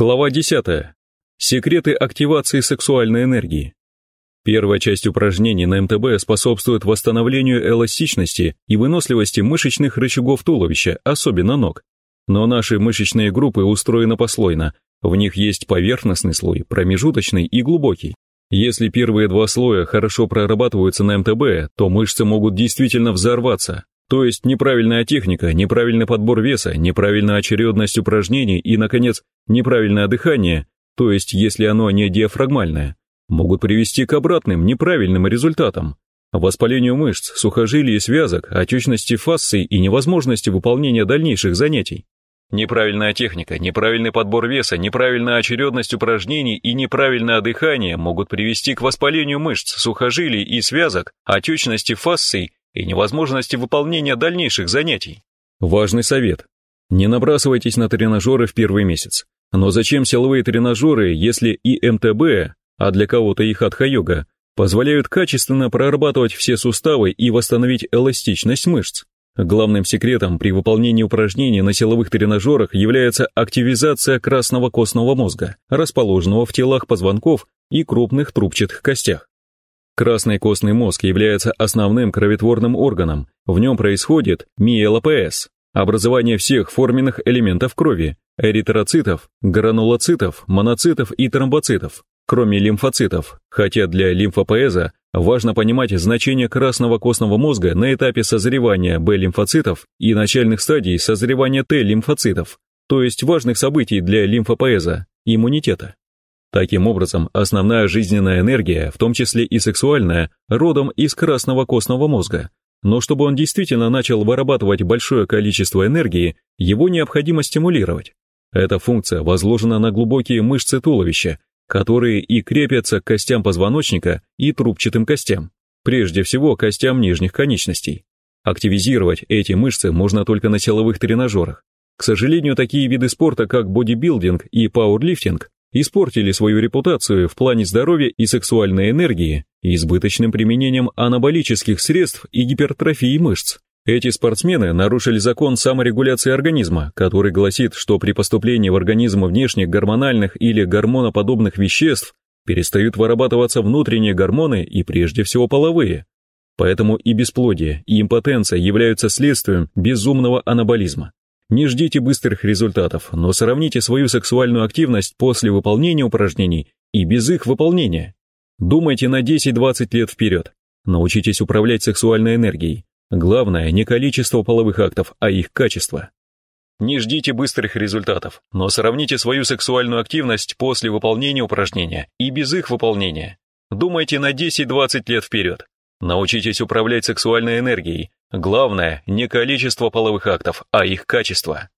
Глава 10. Секреты активации сексуальной энергии. Первая часть упражнений на МТБ способствует восстановлению эластичности и выносливости мышечных рычагов туловища, особенно ног. Но наши мышечные группы устроены послойно. В них есть поверхностный слой, промежуточный и глубокий. Если первые два слоя хорошо прорабатываются на МТБ, то мышцы могут действительно взорваться, то есть неправильная техника, неправильный подбор веса, неправильная очередность упражнений и, наконец, неправильное дыхание, то есть если оно не диафрагмальное, могут привести к обратным неправильным результатам. Воспалению мышц, сухожилий и связок, отечности фасций и невозможности выполнения дальнейших занятий. Неправильная техника, неправильный подбор веса, неправильная очередность упражнений и неправильное дыхание могут привести к воспалению мышц, сухожилий и связок, отечности фасций и невозможности выполнения дальнейших занятий. Важный совет. Не набрасывайтесь на тренажеры в первый месяц. Но зачем силовые тренажеры, если и МТБ, а для кого-то и хатха-йога, позволяют качественно прорабатывать все суставы и восстановить эластичность мышц? Главным секретом при выполнении упражнений на силовых тренажерах является активизация красного костного мозга, расположенного в телах позвонков и крупных трубчатых костях. Красный костный мозг является основным кроветворным органом, в нем происходит миелопс, образование всех форменных элементов крови, эритроцитов, гранулоцитов, моноцитов и тромбоцитов, кроме лимфоцитов, хотя для лимфопоэза важно понимать значение красного костного мозга на этапе созревания Б-лимфоцитов и начальных стадий созревания Т-лимфоцитов, то есть важных событий для лимфопоэза, иммунитета. Таким образом, основная жизненная энергия, в том числе и сексуальная, родом из красного костного мозга. Но чтобы он действительно начал вырабатывать большое количество энергии, его необходимо стимулировать. Эта функция возложена на глубокие мышцы туловища, которые и крепятся к костям позвоночника и трубчатым костям, прежде всего костям нижних конечностей. Активизировать эти мышцы можно только на силовых тренажерах. К сожалению, такие виды спорта, как бодибилдинг и пауэрлифтинг, испортили свою репутацию в плане здоровья и сексуальной энергии избыточным применением анаболических средств и гипертрофии мышц. Эти спортсмены нарушили закон саморегуляции организма, который гласит, что при поступлении в организм внешних гормональных или гормоноподобных веществ перестают вырабатываться внутренние гормоны и прежде всего половые. Поэтому и бесплодие, и импотенция являются следствием безумного анаболизма. Не ждите быстрых результатов, но сравните свою сексуальную активность после выполнения упражнений и без их выполнения. Думайте на 10-20 лет вперед. Научитесь управлять сексуальной энергией. Главное не количество половых актов, а их качество. Не ждите быстрых результатов, но сравните свою сексуальную активность после выполнения упражнения и без их выполнения. Думайте на 10-20 лет вперед. Научитесь управлять сексуальной энергией, Главное не количество половых актов, а их качество.